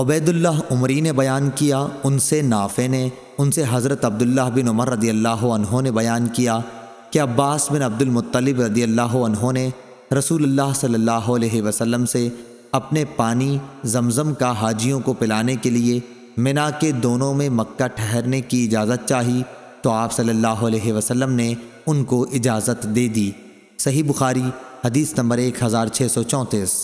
عبید اللہ عمری نے بیان کیا، ان سے نافع نے، ان سے حضرت عبداللہ بن عمر رضی اللہ عنہ نے بیان کیا کہ عباس بن عبد المطلب رضی اللہ عنہ نے رسول اللہ صلی اللہ علیہ وسلم سے اپنے پانی، زمزم کا حاجیوں کو پلانے کے لیے منا کے دونوں میں مکہ ٹھہرنے کی اجازت چاہی تو آپ صلی اللہ علیہ وسلم نے ان کو اجازت دے دی۔ صحیح بخاری، حدیث نمبر ایک ہزار چھ سو چونتیس۔